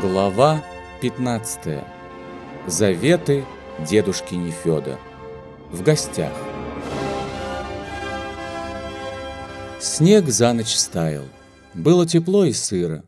Глава 15. Заветы дедушки Нефёда. В гостях. Снег за ночь стаял. Было тепло и сыро.